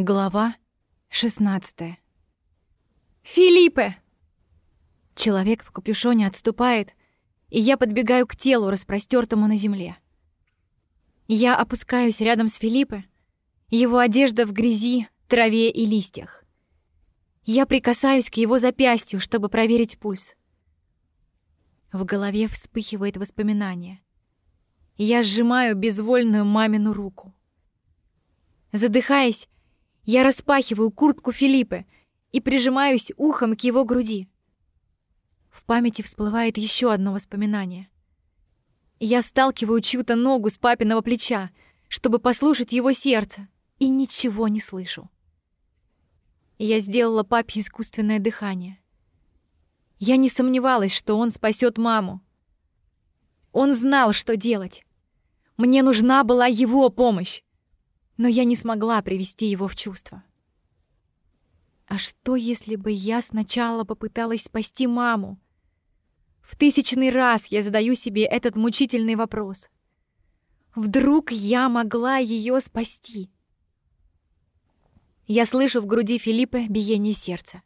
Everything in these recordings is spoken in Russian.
Глава 16 «Филиппе!» Человек в капюшоне отступает, и я подбегаю к телу, распростёртому на земле. Я опускаюсь рядом с Филиппе, его одежда в грязи, траве и листьях. Я прикасаюсь к его запястью, чтобы проверить пульс. В голове вспыхивает воспоминание. Я сжимаю безвольную мамину руку. Задыхаясь, я распахиваю куртку Филиппа и прижимаюсь ухом к его груди. В памяти всплывает еще одно воспоминание. Я сталкиваю чью-то ногу с папиного плеча, чтобы послушать его сердце, и ничего не слышу. Я сделала папе искусственное дыхание. Я не сомневалась, что он спасет маму. Он знал, что делать. Мне нужна была его помощь но я не смогла привести его в чувство. А что, если бы я сначала попыталась спасти маму? В тысячный раз я задаю себе этот мучительный вопрос. Вдруг я могла ее спасти? Я слышу в груди Филиппа биение сердца.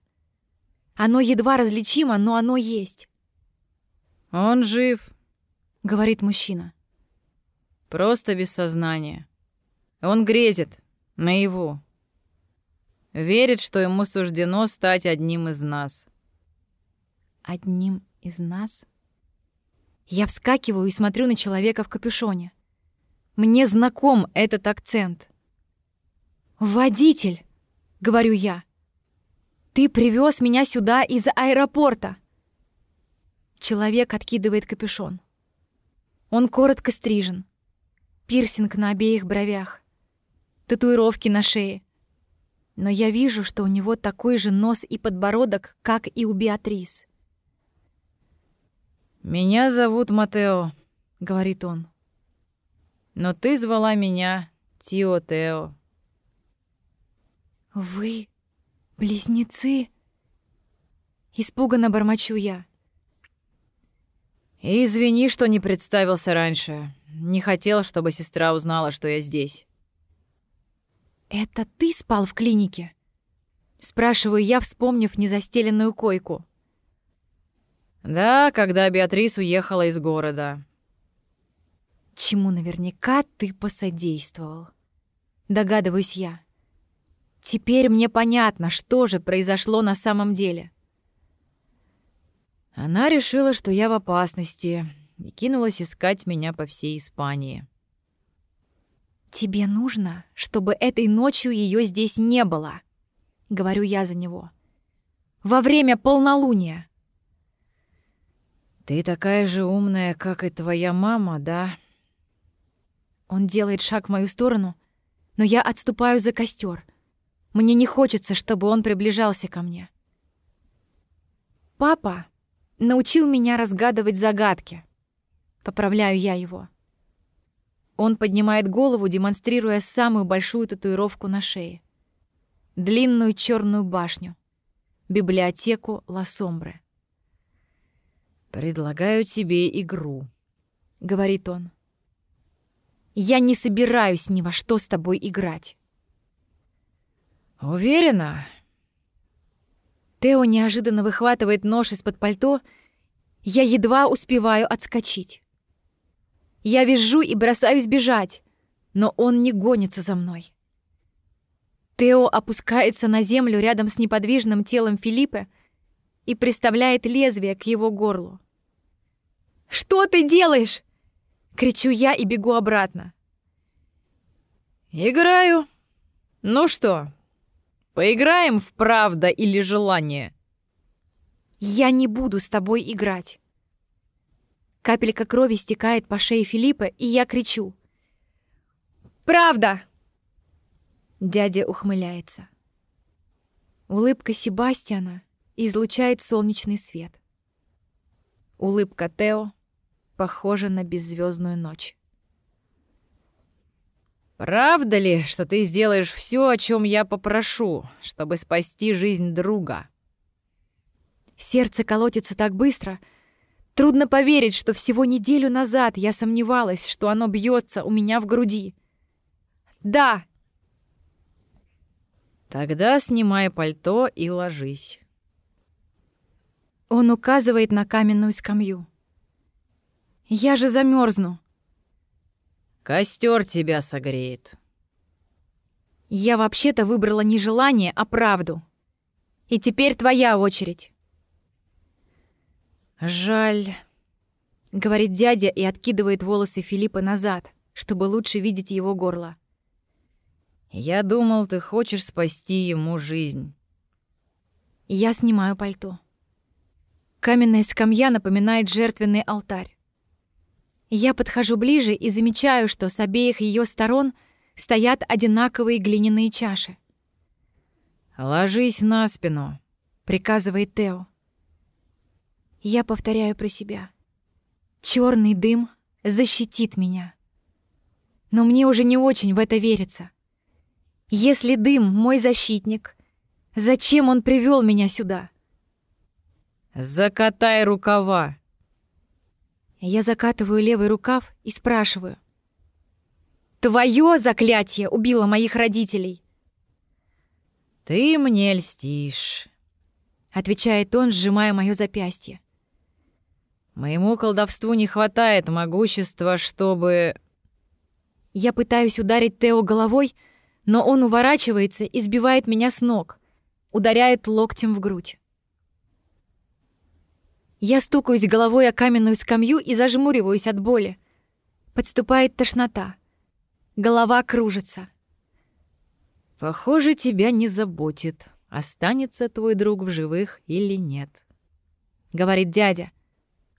Оно едва различимо, но оно есть. «Он жив», — говорит мужчина. «Просто без сознания». Он грезит, наяву. Верит, что ему суждено стать одним из нас. Одним из нас? Я вскакиваю и смотрю на человека в капюшоне. Мне знаком этот акцент. «Водитель!» — говорю я. «Ты привез меня сюда из аэропорта!» Человек откидывает капюшон. Он коротко стрижен. Пирсинг на обеих бровях татуировки на шее. Но я вижу, что у него такой же нос и подбородок, как и у Беатрис. «Меня зовут Матео», — говорит он. «Но ты звала меня Тио Тео». «Вы близнецы?» Испуганно бормочу я. Извини, что не представился раньше. Не хотел, чтобы сестра узнала, что я здесь. «Это ты спал в клинике?» Спрашиваю я, вспомнив незастеленную койку. «Да, когда Беатрис уехала из города». «Чему наверняка ты посодействовал?» Догадываюсь я. Теперь мне понятно, что же произошло на самом деле. Она решила, что я в опасности, и кинулась искать меня по всей Испании. «Тебе нужно, чтобы этой ночью ее здесь не было», — говорю я за него. «Во время полнолуния». «Ты такая же умная, как и твоя мама, да?» Он делает шаг в мою сторону, но я отступаю за костер. Мне не хочется, чтобы он приближался ко мне. «Папа научил меня разгадывать загадки», — поправляю я его. Он поднимает голову, демонстрируя самую большую татуировку на шее. Длинную черную башню. Библиотеку Ласомбре. «Предлагаю тебе игру», — говорит он. «Я не собираюсь ни во что с тобой играть». «Уверена?» Тео неожиданно выхватывает нож из-под пальто. Я едва успеваю отскочить. Я вижу и бросаюсь бежать, но он не гонится за мной. Тео опускается на землю рядом с неподвижным телом Филиппа и приставляет лезвие к его горлу. «Что ты делаешь?» — кричу я и бегу обратно. «Играю. Ну что, поиграем в правда или желание?» «Я не буду с тобой играть. Капелька крови стекает по шее Филиппа, и я кричу. «Правда!» Дядя ухмыляется. Улыбка Себастьяна излучает солнечный свет. Улыбка Тео похожа на беззвездную ночь. «Правда ли, что ты сделаешь все, о чем я попрошу, чтобы спасти жизнь друга?» Сердце колотится так быстро, Трудно поверить, что всего неделю назад я сомневалась, что оно бьется у меня в груди. Да. Тогда снимай пальто и ложись. Он указывает на каменную скамью. Я же замерзну. Костер тебя согреет. Я вообще-то выбрала не желание, а правду. И теперь твоя очередь. Жаль, говорит дядя и откидывает волосы Филиппа назад, чтобы лучше видеть его горло. Я думал, ты хочешь спасти ему жизнь. Я снимаю пальто. Каменная скамья напоминает жертвенный алтарь. Я подхожу ближе и замечаю, что с обеих ее сторон стоят одинаковые глиняные чаши. «Ложись на спину», — приказывает Тео. Я повторяю про себя. Черный дым защитит меня. Но мне уже не очень в это верится. Если дым мой защитник, зачем он привел меня сюда? Закатай рукава. Я закатываю левый рукав и спрашиваю. Твое заклятие убило моих родителей. Ты мне льстишь, отвечает он, сжимая мое запястье. Моему колдовству не хватает могущества, чтобы... Я пытаюсь ударить Тео головой, но он уворачивается и сбивает меня с ног, ударяет локтем в грудь. Я стукаюсь головой о каменную скамью и зажмуриваюсь от боли. Подступает тошнота. Голова кружится. «Похоже, тебя не заботит, останется твой друг в живых или нет», — говорит дядя.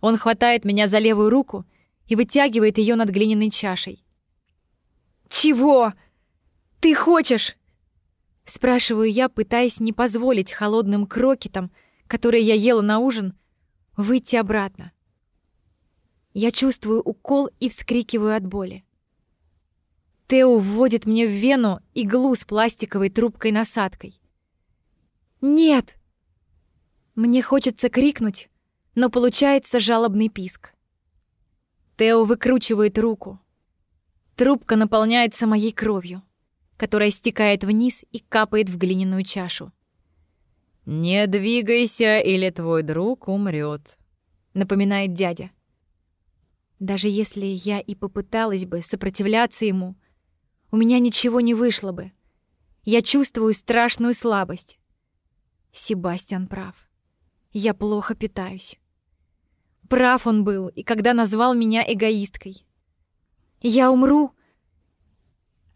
Он хватает меня за левую руку и вытягивает ее над глиняной чашей. «Чего?» «Ты хочешь?» Спрашиваю я, пытаясь не позволить холодным крокетам, которые я ела на ужин, выйти обратно. Я чувствую укол и вскрикиваю от боли. Тео вводит мне в вену иглу с пластиковой трубкой-насадкой. «Нет!» Мне хочется крикнуть, но получается жалобный писк. Тео выкручивает руку. Трубка наполняется моей кровью которая стекает вниз и капает в глиняную чашу. «Не двигайся, или твой друг умрет», — напоминает дядя. Даже если я и попыталась бы сопротивляться ему, у меня ничего не вышло бы. Я чувствую страшную слабость. Себастьян прав. Я плохо питаюсь. Прав он был, и когда назвал меня эгоисткой. Я умру,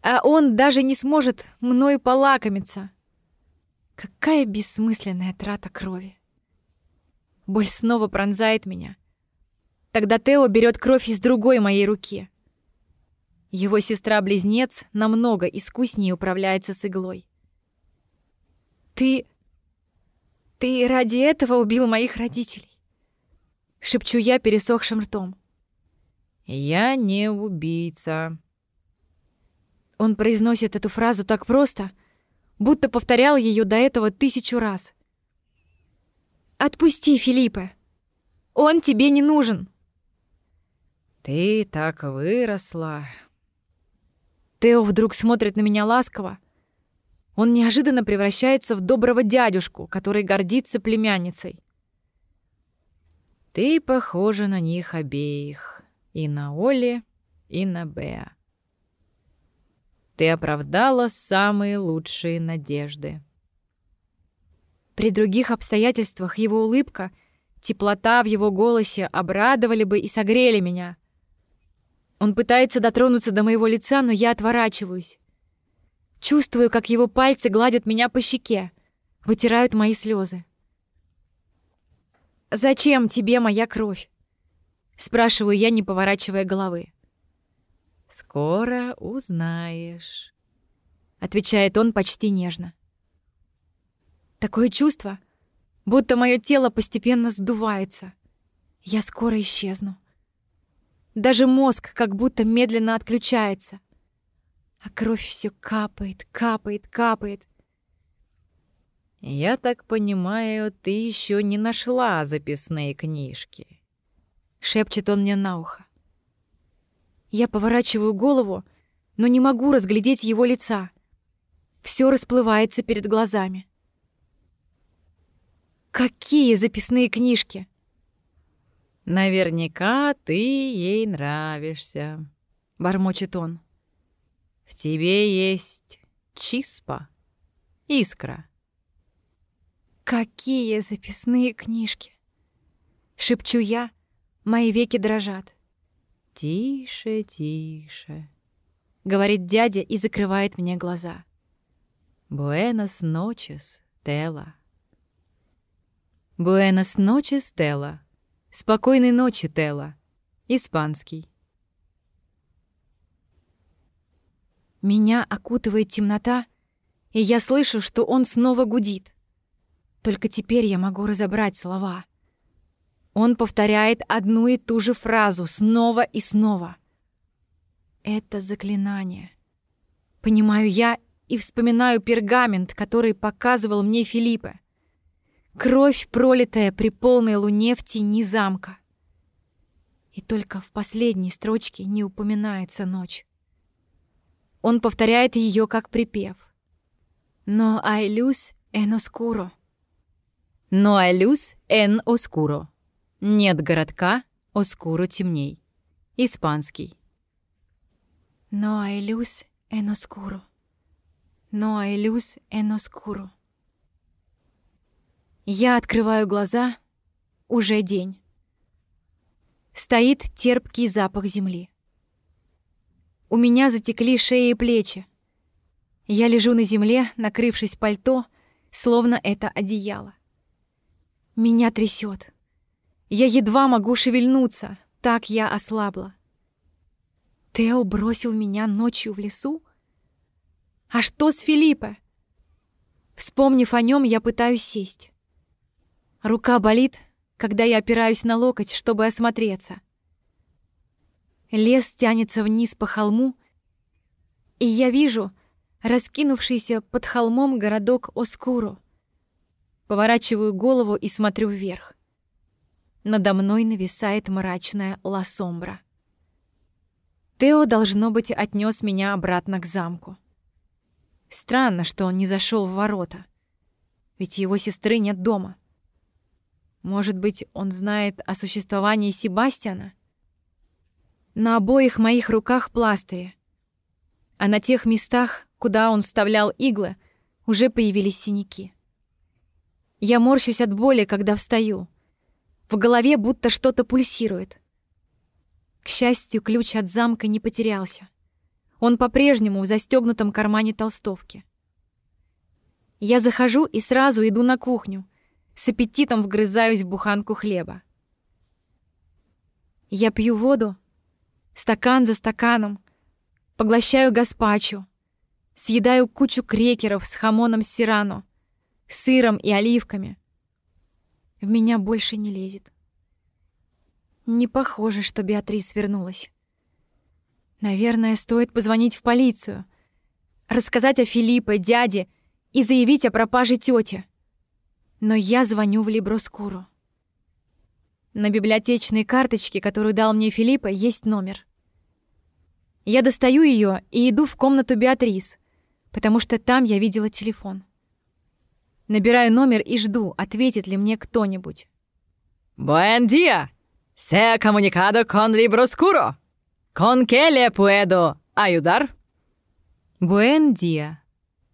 а он даже не сможет мною полакомиться. Какая бессмысленная трата крови. Боль снова пронзает меня. Тогда Тео берет кровь из другой моей руки. Его сестра-близнец намного искуснее управляется с иглой. «Ты... ты ради этого убил моих родителей?» Шепчу я пересохшим ртом. «Я не убийца», он произносит эту фразу так просто, будто повторял ее до этого тысячу раз. «Отпусти, Филиппе! Он тебе не нужен!» «Ты так выросла!» Тео вдруг смотрит на меня ласково. Он неожиданно превращается в доброго дядюшку, который гордится племянницей. «Ты похожа на них обеих, и на Оли, и на Беа. Ты оправдала самые лучшие надежды. При других обстоятельствах его улыбка, теплота в его голосе обрадовали бы и согрели меня. Он пытается дотронуться до моего лица, но я отворачиваюсь. Чувствую, как его пальцы гладят меня по щеке, вытирают мои слезы. «Зачем тебе моя кровь?» — спрашиваю я, не поворачивая головы. «Скоро узнаешь», — отвечает он почти нежно. Такое чувство, будто мое тело постепенно сдувается. Я скоро исчезну. Даже мозг как будто медленно отключается. А кровь все капает, капает, капает. «Я так понимаю, ты еще не нашла записные книжки», — шепчет он мне на ухо. Я поворачиваю голову, но не могу разглядеть его лица. Все расплывается перед глазами. Какие записные книжки? Наверняка ты ей нравишься, бормочет он. В тебе есть чиспа, искра. Какие записные книжки? Шепчу я, мои веки дрожат. Тише, тише, говорит дядя и закрывает мне глаза. Буэнос ночес, Тела. Буэнос ночес, Тела. Спокойной ночи, Тела. Испанский. Меня окутывает темнота, и я слышу, что он снова гудит. Только теперь я могу разобрать слова. Он повторяет одну и ту же фразу снова и снова. Это заклинание. Понимаю я и вспоминаю пергамент, который показывал мне Филиппе. Кровь, пролитая при полной луне в тени замка. И только в последней строчке не упоминается ночь. Он повторяет ее как припев. «Но айлюс оскуро». «Но айлюс эн оскуро». Нет городка, оскуро темней. Испанский. «Но айлюс эн оскуро». «Но айлюс эн оскуро». Я открываю глаза. Уже день. Стоит терпкий запах земли. У меня затекли шеи и плечи. Я лежу на земле, накрывшись пальто, словно это одеяло. Меня трясет. Я едва могу шевельнуться, так я ослабла. Тео бросил меня ночью в лесу? А что с Филиппе? Вспомнив о нем, я пытаюсь сесть. Рука болит, когда я опираюсь на локоть, чтобы осмотреться. Лес тянется вниз по холму, и я вижу раскинувшийся под холмом городок Оскуру. Поворачиваю голову и смотрю вверх. Надо мной нависает мрачная ласомбра. Тео, должно быть, отнес меня обратно к замку. Странно, что он не зашел в ворота, ведь его сестры нет дома. Может быть, он знает о существовании Себастьяна? На обоих моих руках пластыри. А на тех местах, куда он вставлял иглы, уже появились синяки. Я морщусь от боли, когда встаю. В голове будто что-то пульсирует. К счастью, ключ от замка не потерялся. Он по-прежнему в застегнутом кармане толстовки. Я захожу и сразу иду на кухню. С аппетитом вгрызаюсь в буханку хлеба. Я пью воду, стакан за стаканом, поглощаю гаспачо, съедаю кучу крекеров с хамоном сирано, сыром и оливками. В меня больше не лезет. Не похоже, что Беатрис вернулась. Наверное, стоит позвонить в полицию, рассказать о Филиппе, дяде и заявить о пропаже тети. Но я звоню в Либроскуру. На библиотечной карточке, которую дал мне Филиппа, есть номер. Я достаю ее и иду в комнату Беатрис, потому что там я видела телефон. Набираю номер и жду, ответит ли мне кто-нибудь. «Buen día! Se ha comunicado con Libro Oscuro. ¿Con qué le puedo ayudar?» «Buen día!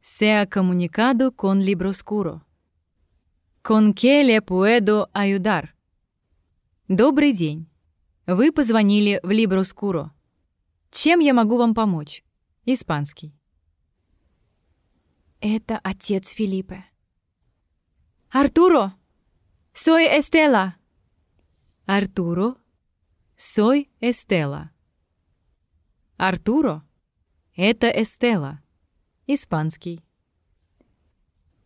Se ha comunicado con Libro Oscuro. ¿Con qué le puedo ayudar?» «Добрый день. Вы позвонили в Libro Oscuro. Чем я могу вам помочь? Испанский. Это отец Филиппе. Артуро! Soy Estela. Артуро, soy Estela. Артуро, это Эстела. Испанский.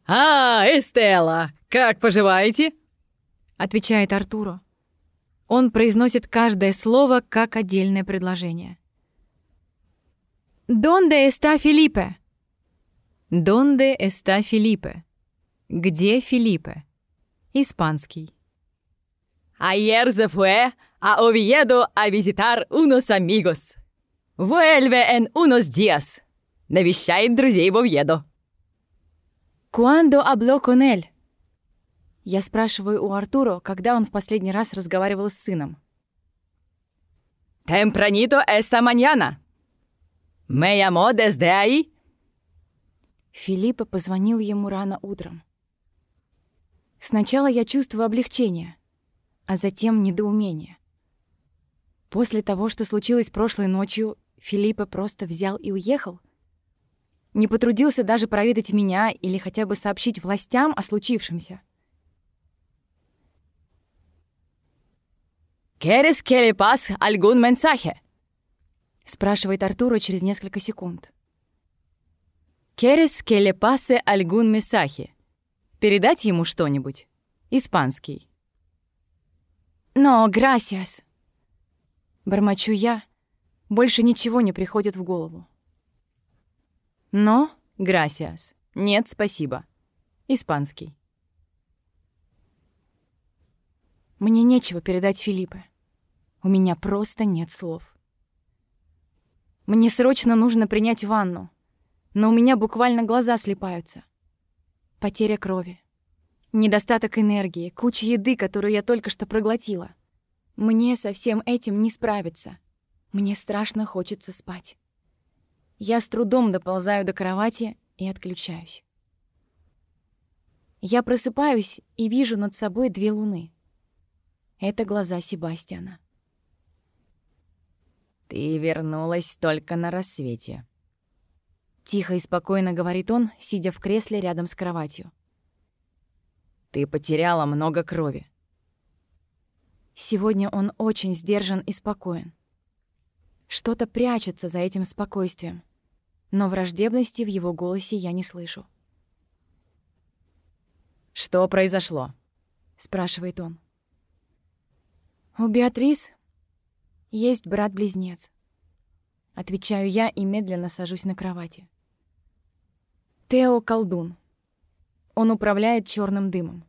«А, Эстела, как поживаете?» Отвечает Артуро. Он произносит каждое слово как отдельное предложение. «Донде está Филиппе?» «Донде está Филиппе?» «Где Филиппе?» Испанский. Ayer se fue a Oviedo a visitar unos amigos. Vuelve en unos días. Навещает друзей в Овьедо. «Куандо абло con él?» Я спрашиваю у Артуро, когда он в последний раз разговаривал с сыном. «Tempranito esta mañana. Me llamó desde ahí». Филиппа позвонил ему рано утром. Сначала я чувствую облегчение, а затем недоумение. После того, что случилось прошлой ночью, Филиппа просто взял и уехал? Не потрудился даже проведать меня или хотя бы сообщить властям о случившемся? «Quieres que le pase algún mensaje?» — спрашивает Артура через несколько секунд. «Quieres que le pase algún mensaje?» Передать ему что-нибудь? Испанский. «Но, gracias!» Бормочу я. Больше ничего не приходит в голову. «Но, gracias!» Нет, спасибо. Испанский. Мне нечего передать Филиппе. У меня просто нет слов. Мне срочно нужно принять ванну, но у меня буквально глаза слепаются. Потеря крови. Недостаток энергии, куча еды, которую я только что проглотила. Мне со всем этим не справиться. Мне страшно хочется спать. Я с трудом доползаю до кровати и отключаюсь. Я просыпаюсь и вижу над собой две луны. Это глаза Себастьяна. «Ты вернулась только на рассвете», Тихо и спокойно говорит он, сидя в кресле рядом с кроватью. «Ты потеряла много крови». Сегодня он очень сдержан и спокоен. Что-то прячется за этим спокойствием, но враждебности в его голосе я не слышу. «Что произошло?» — спрашивает он. «У Беатрис есть брат-близнец», — отвечаю я и медленно сажусь на кровати. Тео — колдун. Он управляет черным дымом.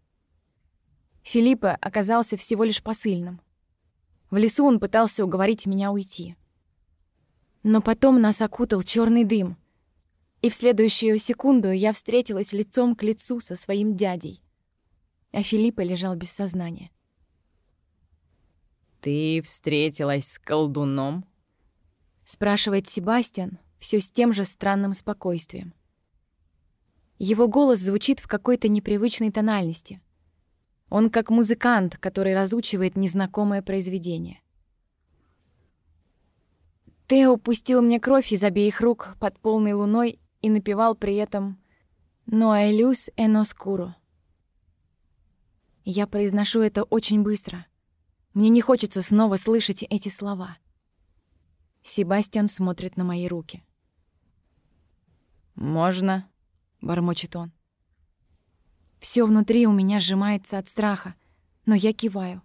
Филиппа оказался всего лишь посыльным. В лесу он пытался уговорить меня уйти. Но потом нас окутал черный дым, и в следующую секунду я встретилась лицом к лицу со своим дядей, а Филиппа лежал без сознания. «Ты встретилась с колдуном?» — спрашивает Себастьян все с тем же странным спокойствием. Его голос звучит в какой-то непривычной тональности. Он как музыкант, который разучивает незнакомое произведение. Тео пустил мне кровь из обеих рук под полной луной и напевал при этом «Ноэлюс эн оскуро». Я произношу это очень быстро. Мне не хочется снова слышать эти слова. Себастьян смотрит на мои руки. «Можно?» — бормочет он. Все внутри у меня сжимается от страха, но я киваю.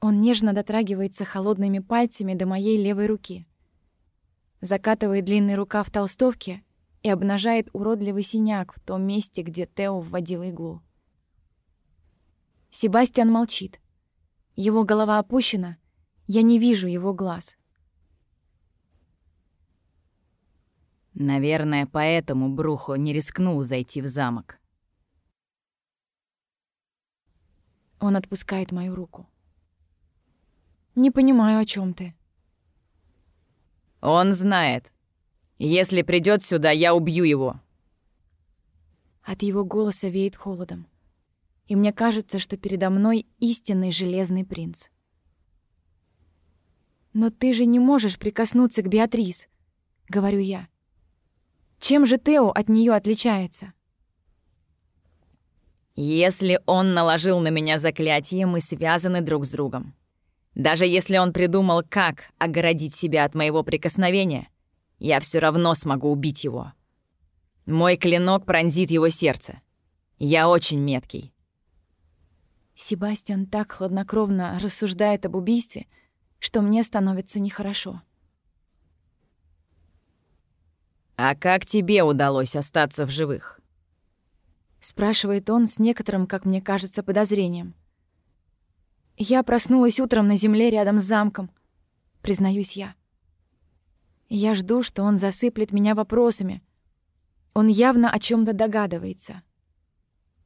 Он нежно дотрагивается холодными пальцами до моей левой руки. Закатывает длинный рукав толстовки и обнажает уродливый синяк в том месте, где Тео вводил иглу. Себастьян молчит. Его голова опущена, я не вижу его глаз. Наверное, поэтому Брухо не рискнул зайти в замок. Он отпускает мою руку. Не понимаю, о чем ты. Он знает. Если придет сюда, я убью его. От его голоса веет холодом. И мне кажется, что передо мной истинный железный принц. «Но ты же не можешь прикоснуться к Беатрис», — говорю я. Чем же Тео от нее отличается? Если он наложил на меня заклятие, мы связаны друг с другом. Даже если он придумал, как огородить себя от моего прикосновения, я все равно смогу убить его. Мой клинок пронзит его сердце. Я очень меткий. Себастьян так хладнокровно рассуждает об убийстве, что мне становится нехорошо. «А как тебе удалось остаться в живых?» Спрашивает он с некоторым, как мне кажется, подозрением. «Я проснулась утром на земле рядом с замком», — признаюсь я. Я жду, что он засыплет меня вопросами. Он явно о чем то догадывается.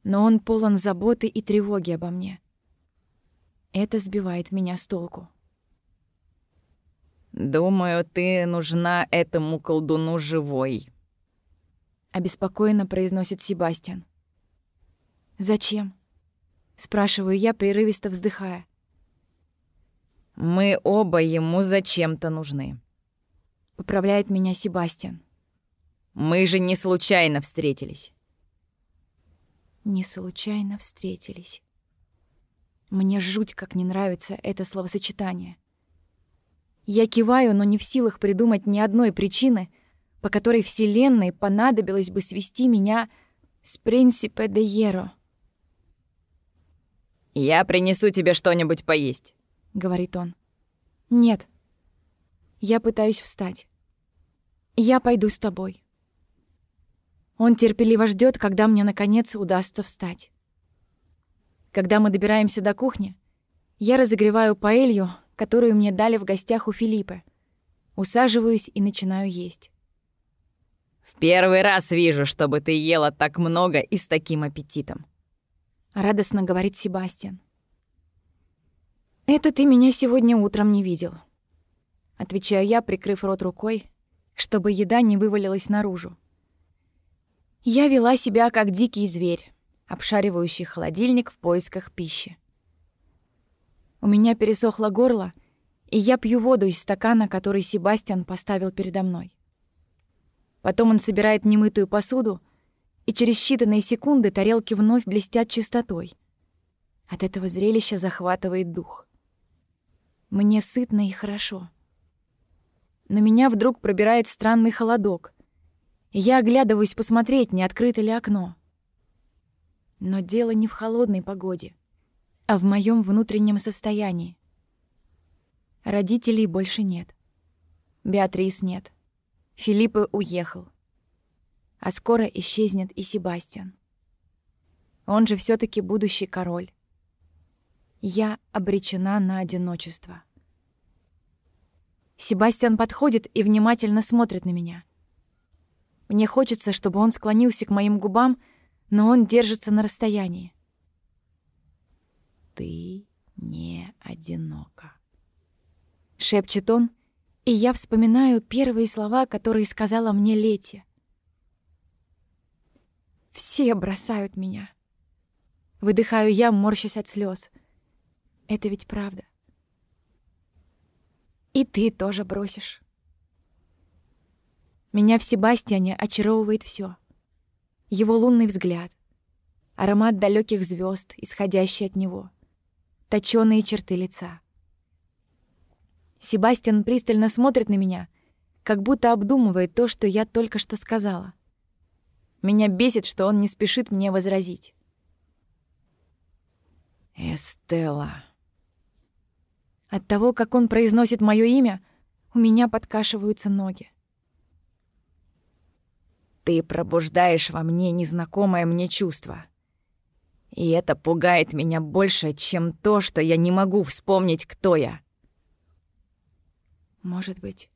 Но он полон заботы и тревоги обо мне. Это сбивает меня с толку. «Думаю, ты нужна этому колдуну живой», — обеспокоенно произносит Себастьян. «Зачем?» — спрашиваю я, прерывисто вздыхая. «Мы оба ему зачем-то нужны», — поправляет меня Себастьян. «Мы же не случайно встретились». «Не случайно встретились». Мне жуть как не нравится это словосочетание. Я киваю, но не в силах придумать ни одной причины, по которой Вселенной понадобилось бы свести меня с Принципе де Еро. «Я принесу тебе что-нибудь поесть», — говорит он. «Нет». Я пытаюсь встать. «Я пойду с тобой». Он терпеливо ждет, когда мне, наконец, удастся встать. Когда мы добираемся до кухни, я разогреваю паэлью, которую мне дали в гостях у Филиппа. Усаживаюсь и начинаю есть. «В первый раз вижу, чтобы ты ела так много и с таким аппетитом», — радостно говорит Себастьян. «Это ты меня сегодня утром не видел», — отвечаю я, прикрыв рот рукой, чтобы еда не вывалилась наружу. Я вела себя как дикий зверь, обшаривающий холодильник в поисках пищи. У меня пересохло горло, и я пью воду из стакана, который Себастьян поставил передо мной. Потом он собирает немытую посуду, и через считанные секунды тарелки вновь блестят чистотой. От этого зрелища захватывает дух. Мне сытно и хорошо. На меня вдруг пробирает странный холодок, и я оглядываюсь посмотреть, не открыто ли окно. Но дело не в холодной погоде, а в моем внутреннем состоянии. Родителей больше нет. Беатрис нет. Филиппа уехал. А скоро исчезнет и Себастьян. Он же все таки будущий король. Я обречена на одиночество. Себастьян подходит и внимательно смотрит на меня. Мне хочется, чтобы он склонился к моим губам но он держится на расстоянии. «Ты не одинока», — шепчет он, и я вспоминаю первые слова, которые сказала мне Лети. «Все бросают меня». Выдыхаю я, морщась от слез. Это ведь правда. И ты тоже бросишь. Меня в Себастьяне очаровывает все его лунный взгляд, аромат далеких звезд, исходящий от него, точёные черты лица. Себастьян пристально смотрит на меня, как будто обдумывает то, что я только что сказала. Меня бесит, что он не спешит мне возразить. «Эстелла». От того, как он произносит мое имя, у меня подкашиваются ноги. Ты пробуждаешь во мне незнакомое мне чувство. И это пугает меня больше, чем то, что я не могу вспомнить, кто я. Может быть,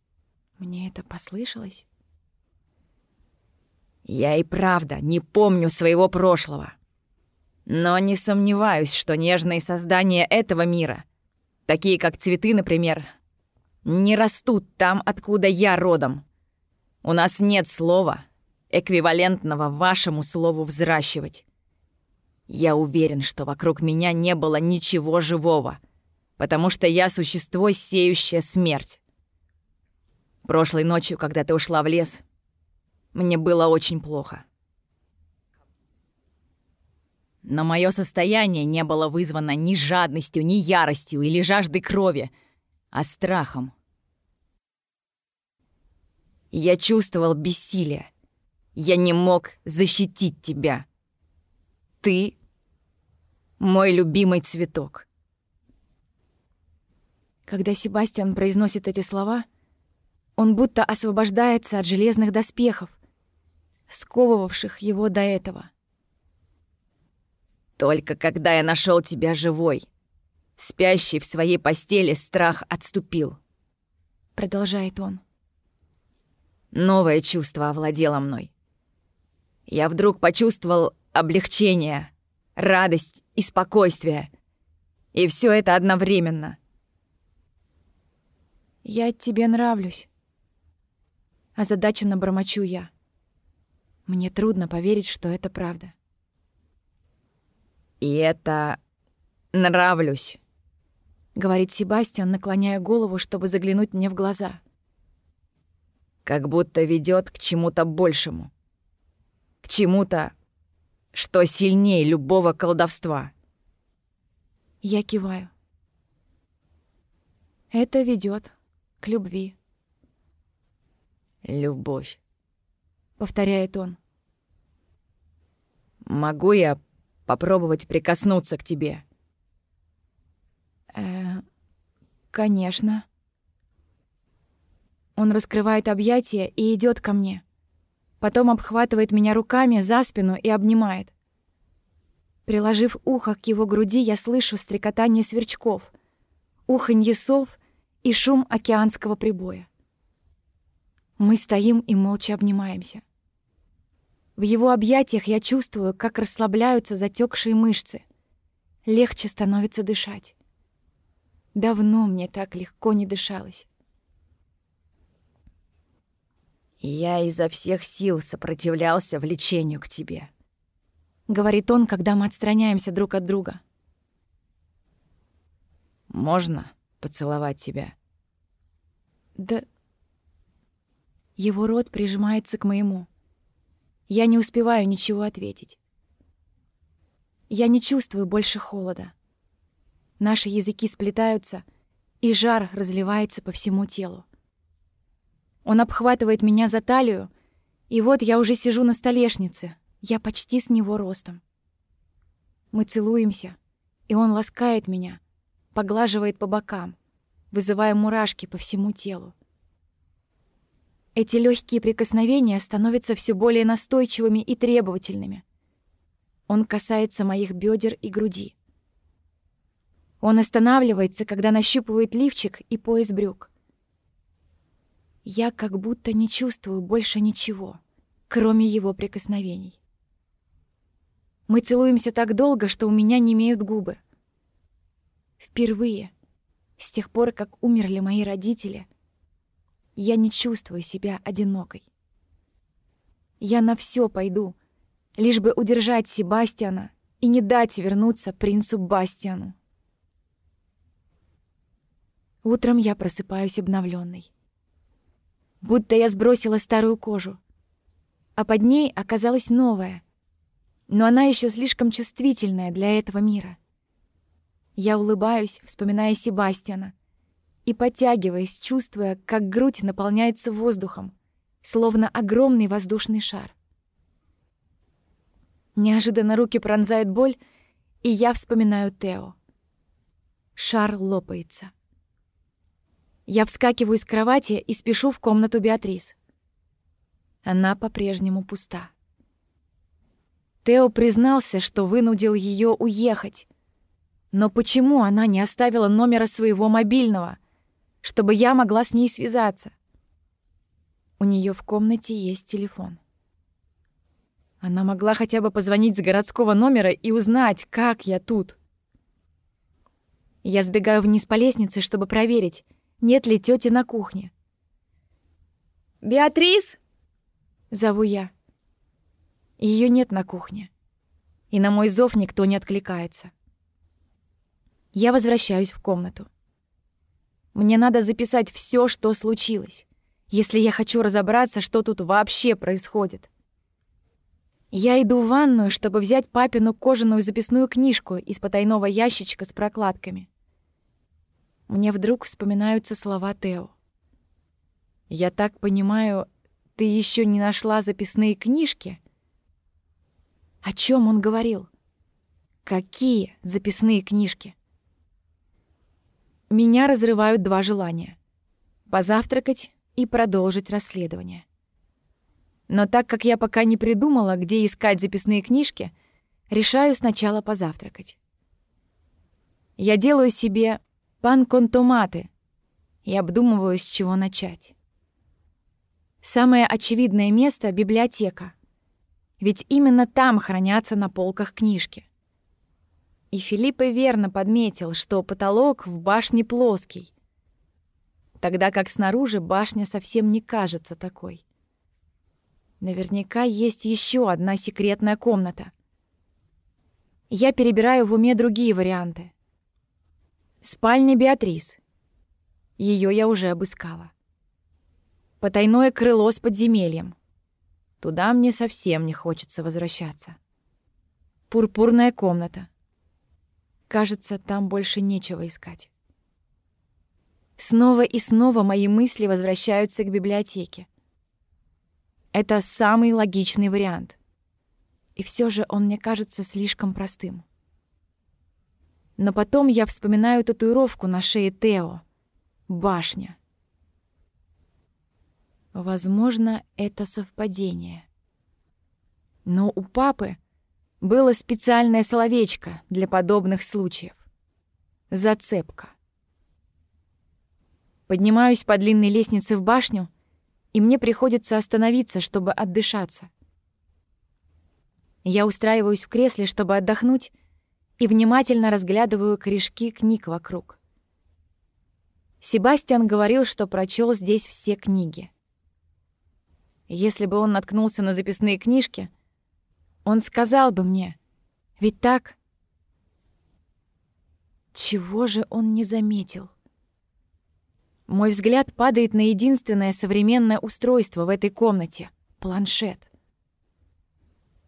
мне это послышалось? Я и правда не помню своего прошлого. Но не сомневаюсь, что нежные создания этого мира, такие как цветы, например, не растут там, откуда я родом. У нас нет слова, эквивалентного вашему слову «взращивать». Я уверен, что вокруг меня не было ничего живого, потому что я существо, сеющее смерть. Прошлой ночью, когда ты ушла в лес, мне было очень плохо. Но мое состояние не было вызвано ни жадностью, ни яростью или жаждой крови, а страхом. Я чувствовал бессилие. Я не мог защитить тебя. Ты — мой любимый цветок. Когда Себастьян произносит эти слова, он будто освобождается от железных доспехов, сковывавших его до этого. Только когда я нашел тебя живой, спящий в своей постели, страх отступил. Продолжает он. Новое чувство овладело мной. Я вдруг почувствовал облегчение, радость и спокойствие. И все это одновременно. «Я тебе нравлюсь», — озадаченно бормочу я. Мне трудно поверить, что это правда. «И это... нравлюсь», — говорит Себастьян, наклоняя голову, чтобы заглянуть мне в глаза. «Как будто ведет к чему-то большему. К чему-то, что сильнее любого колдовства». Я киваю. Это ведет к любви. «Любовь», — повторяет он. «Могу я попробовать прикоснуться к тебе?» «Э, конечно». Он раскрывает объятия и идет ко мне. Потом обхватывает меня руками за спину и обнимает. Приложив ухо к его груди, я слышу стрекотание сверчков, уханье сов и шум океанского прибоя. Мы стоим и молча обнимаемся. В его объятиях я чувствую, как расслабляются затекшие мышцы. Легче становится дышать. Давно мне так легко не дышалось. «Я изо всех сил сопротивлялся влечению к тебе», — говорит он, когда мы отстраняемся друг от друга. «Можно поцеловать тебя?» «Да...» Его рот прижимается к моему. Я не успеваю ничего ответить. Я не чувствую больше холода. Наши языки сплетаются, и жар разливается по всему телу. Он обхватывает меня за талию, и вот я уже сижу на столешнице, я почти с него ростом. Мы целуемся, и он ласкает меня, поглаживает по бокам, вызывая мурашки по всему телу. Эти легкие прикосновения становятся все более настойчивыми и требовательными. Он касается моих бедер и груди. Он останавливается, когда нащупывает лифчик и пояс брюк. Я как будто не чувствую больше ничего, кроме его прикосновений. Мы целуемся так долго, что у меня не имеют губы. Впервые, с тех пор, как умерли мои родители, я не чувствую себя одинокой. Я на все пойду, лишь бы удержать Себастьяна и не дать вернуться принцу Бастиану. Утром я просыпаюсь обновленной, Будто я сбросила старую кожу. А под ней оказалась новая — но она еще слишком чувствительная для этого мира. Я улыбаюсь, вспоминая Себастьяна, и подтягиваясь, чувствуя, как грудь наполняется воздухом, словно огромный воздушный шар. Неожиданно руки пронзает боль, и я вспоминаю Тео. Шар лопается. Я вскакиваю с кровати и спешу в комнату Беатрис. Она по-прежнему пуста. Тео признался, что вынудил ее уехать. Но почему она не оставила номера своего мобильного, чтобы я могла с ней связаться? У нее в комнате есть телефон. Она могла хотя бы позвонить с городского номера и узнать, как я тут. Я сбегаю вниз по лестнице, чтобы проверить, нет ли тети на кухне. «Беатрис!» — зову я. Ее нет на кухне. И на мой зов никто не откликается. Я возвращаюсь в комнату. Мне надо записать все, что случилось, если я хочу разобраться, что тут вообще происходит. Я иду в ванную, чтобы взять папину кожаную записную книжку из потайного ящичка с прокладками. Мне вдруг вспоминаются слова Тео. «Я так понимаю, ты еще не нашла записные книжки?» О чем он говорил? Какие записные книжки? Меня разрывают два желания. Позавтракать и продолжить расследование. Но так как я пока не придумала, где искать записные книжки, решаю сначала позавтракать. Я делаю себе панконтоматы и обдумываю, с чего начать. Самое очевидное место — библиотека — Ведь именно там хранятся на полках книжки. И Филиппе верно подметил, что потолок в башне плоский, тогда как снаружи башня совсем не кажется такой. Наверняка есть еще одна секретная комната. Я перебираю в уме другие варианты. Спальня Беатрис. Ее я уже обыскала. Потайное крыло с подземельем. Туда мне совсем не хочется возвращаться. Пурпурная комната. Кажется, там больше нечего искать. Снова и снова мои мысли возвращаются к библиотеке. Это самый логичный вариант. И все же он мне кажется слишком простым. Но потом я вспоминаю татуировку на шее Тео. Башня. Возможно, это совпадение. Но у папы было специальное словечко для подобных случаев. Зацепка. Поднимаюсь по длинной лестнице в башню, и мне приходится остановиться, чтобы отдышаться. Я устраиваюсь в кресле, чтобы отдохнуть, и внимательно разглядываю корешки книг вокруг. Себастьян говорил, что прочел здесь все книги. Если бы он наткнулся на записные книжки — он сказал бы мне. Ведь так? Чего же он не заметил? Мой взгляд падает на единственное современное устройство в этой комнате — планшет.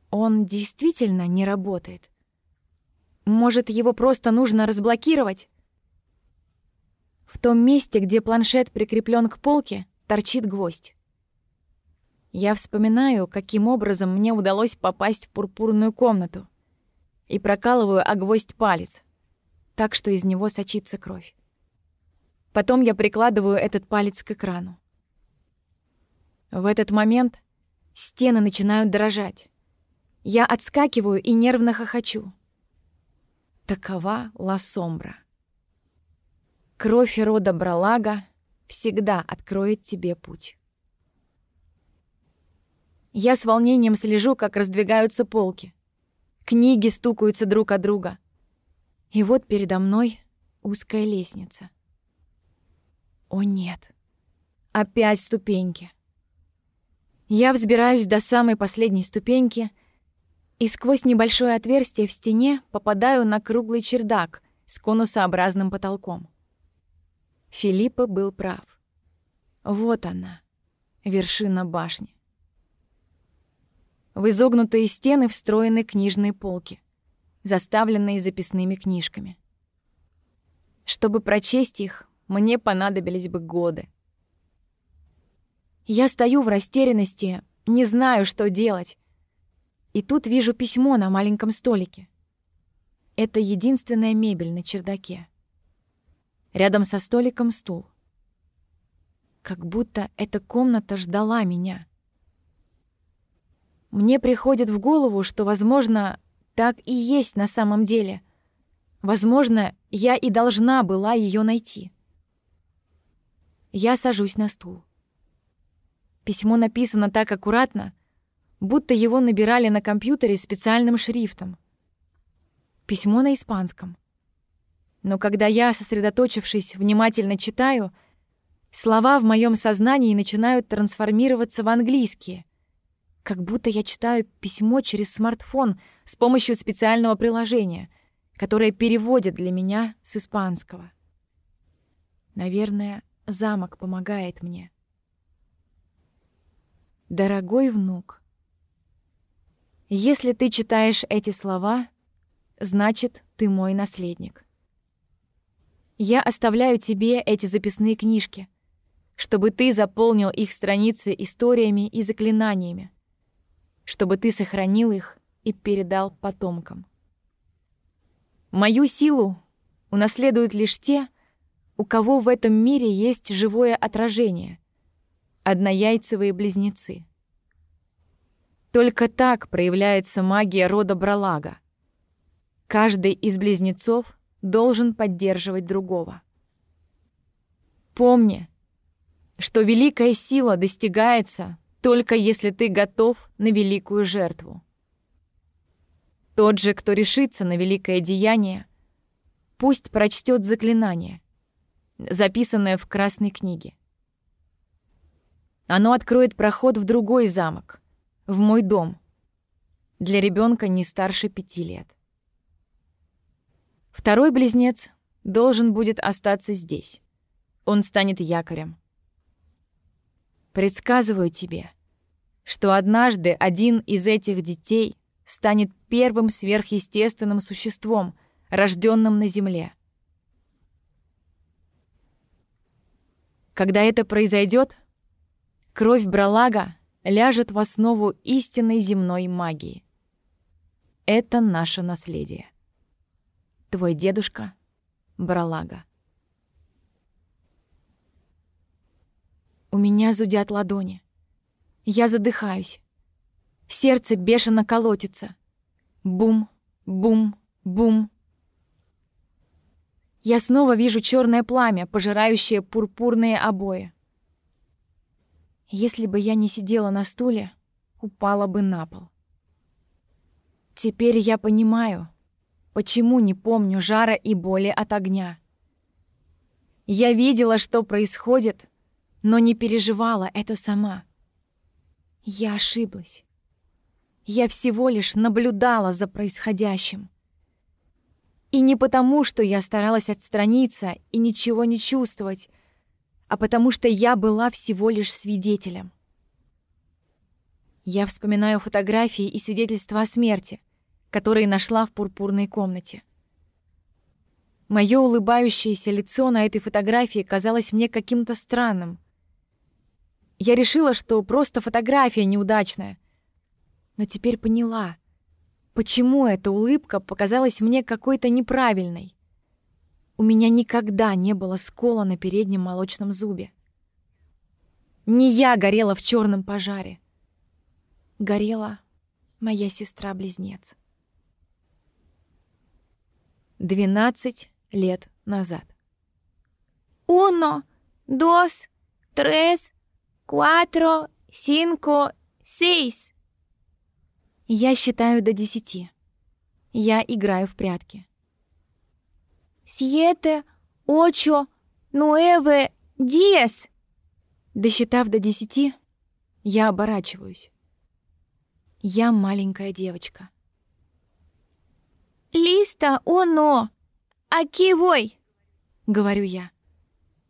Он действительно не работает. Может, его просто нужно разблокировать? В том месте, где планшет прикреплен к полке, торчит гвоздь. Я вспоминаю, каким образом мне удалось попасть в пурпурную комнату. И прокалываю о гвоздь палец, так что из него сочится кровь. Потом я прикладываю этот палец к экрану. В этот момент стены начинают дрожать. Я отскакиваю и нервно хохочу. Такова Ласомбра. Кровь рода Бралага всегда откроет тебе путь. Я с волнением слежу, как раздвигаются полки. Книги стукаются друг от друга. И вот передо мной узкая лестница. О нет. Опять ступеньки. Я взбираюсь до самой последней ступеньки и сквозь небольшое отверстие в стене попадаю на круглый чердак с конусообразным потолком. Филиппа был прав. Вот она, вершина башни. В изогнутые стены встроены книжные полки, заставленные записными книжками. Чтобы прочесть их, мне понадобились бы годы. Я стою в растерянности, не знаю, что делать. И тут вижу письмо на маленьком столике. Это единственная мебель на чердаке. Рядом со столиком стул. Как будто эта комната ждала меня. Мне приходит в голову, что, возможно, так и есть на самом деле. Возможно, я и должна была ее найти. Я сажусь на стул. Письмо написано так аккуратно, будто его набирали на компьютере специальным шрифтом. Письмо на испанском. Но когда я, сосредоточившись, внимательно читаю, слова в моем сознании начинают трансформироваться в английские — как будто я читаю письмо через смартфон с помощью специального приложения, которое переводит для меня с испанского. Наверное, замок помогает мне. Дорогой внук, если ты читаешь эти слова, значит, ты мой наследник. Я оставляю тебе эти записные книжки, чтобы ты заполнил их страницы историями и заклинаниями, чтобы ты сохранил их и передал потомкам. Мою силу унаследуют лишь те, у кого в этом мире есть живое отражение, однояйцевые близнецы. Только так проявляется магия рода Бралага. Каждый из близнецов должен поддерживать другого. Помни, что великая сила достигается только если ты готов на великую жертву. Тот же, кто решится на великое деяние, пусть прочтет заклинание, записанное в Красной книге. Оно откроет проход в другой замок, в мой дом, для ребенка не старше пяти лет. Второй близнец должен будет остаться здесь. Он станет якорем. Предсказываю тебе, что однажды один из этих детей станет первым сверхъестественным существом, рожденным на Земле. Когда это произойдет, кровь Бралага ляжет в основу истинной земной магии. Это наше наследие. Твой дедушка Бралага. У меня зудят ладони. Я задыхаюсь. Сердце бешено колотится. Бум, бум, бум. Я снова вижу черное пламя, пожирающее пурпурные обои. Если бы я не сидела на стуле, упала бы на пол. Теперь я понимаю, почему не помню жара и боли от огня. Я видела, что происходит, но не переживала это сама. Я ошиблась. Я всего лишь наблюдала за происходящим. И не потому, что я старалась отстраниться и ничего не чувствовать, а потому что я была всего лишь свидетелем. Я вспоминаю фотографии и свидетельства о смерти, которые нашла в пурпурной комнате. Моё улыбающееся лицо на этой фотографии казалось мне каким-то странным. Я решила, что просто фотография неудачная, но теперь поняла, почему эта улыбка показалась мне какой-то неправильной. У меня никогда не было скола на переднем молочном зубе. Не я горела в черном пожаре. Горела моя сестра-близнец. Двенадцать лет назад. Uno, dos, tres, cuatro, cinco, seis. Я считаю до десяти. Я играю в прятки. Siete, ocho, nueve, diez. Досчитав до десяти, я оборачиваюсь. Я маленькая девочка. Листа, оно, акивой, говорю я.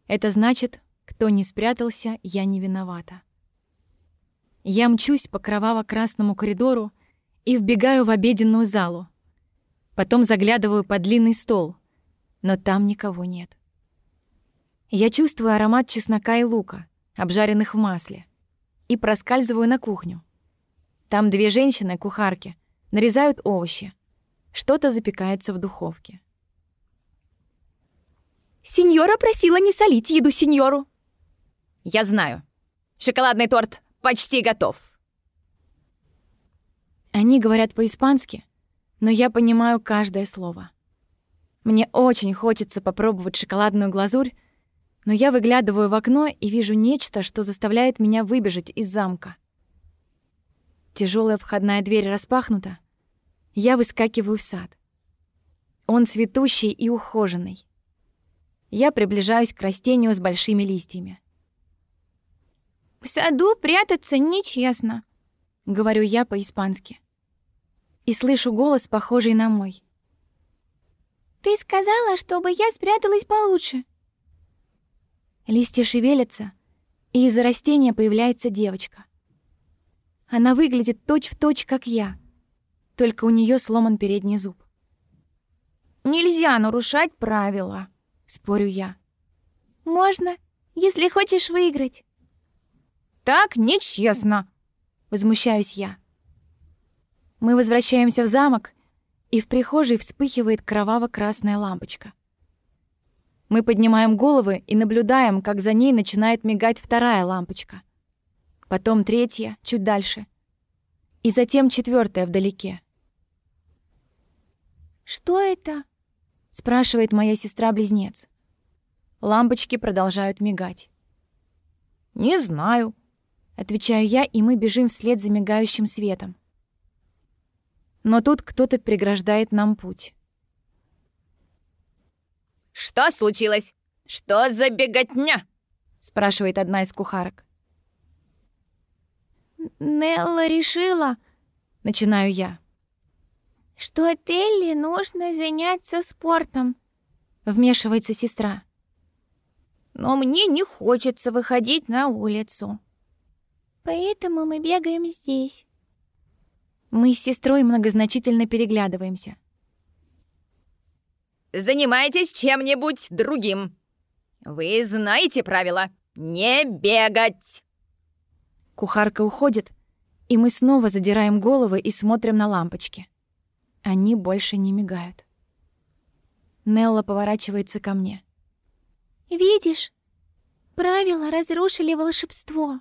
Это значит, кто не спрятался, я не виновата. Я мчусь по кроваво-красному коридору, и вбегаю в обеденную залу. Потом заглядываю под длинный стол, но там никого нет. Я чувствую аромат чеснока и лука, обжаренных в масле, и проскальзываю на кухню. Там две женщины-кухарки нарезают овощи. Что-то запекается в духовке. Сеньора просила не солить еду сеньору. Я знаю. Шоколадный торт почти готов. Они говорят по-испански, но я понимаю каждое слово. Мне очень хочется попробовать шоколадную глазурь, но я выглядываю в окно и вижу нечто, что заставляет меня выбежать из замка. Тяжелая входная дверь распахнута. Я выскакиваю в сад. Он цветущий и ухоженный. Я приближаюсь к растению с большими листьями. В саду прятаться нечестно, говорю я по-испански и слышу голос, похожий на мой. «Ты сказала, чтобы я спряталась получше». Листья шевелятся, и из-за растения появляется девочка. Она выглядит точь-в-точь, точь, как я, только у нее сломан передний зуб. «Нельзя нарушать правила», — спорю я. «Можно, если хочешь выиграть». «Так нечестно», — возмущаюсь я. Мы возвращаемся в замок, и в прихожей вспыхивает кроваво-красная лампочка. Мы поднимаем головы и наблюдаем, как за ней начинает мигать вторая лампочка. Потом третья, чуть дальше. И затем четвертая вдалеке. «Что это?» — спрашивает моя сестра-близнец. Лампочки продолжают мигать. «Не знаю», — отвечаю я, и мы бежим вслед за мигающим светом. Но тут кто-то преграждает нам путь. Что случилось? Что за беготня? спрашивает одна из кухарок. Нелла решила, Начинаю я. что Телли нужно заняться спортом. Вмешивается сестра. Но мне не хочется выходить на улицу. Поэтому мы бегаем здесь. Мы с сестрой многозначительно переглядываемся. Занимайтесь чем-нибудь другим. Вы знаете правила. Не бегать. Кухарка уходит, и мы снова задираем головы и смотрим на лампочки. Они больше не мигают. Нелла поворачивается ко мне. Видишь, правила разрушили волшебство.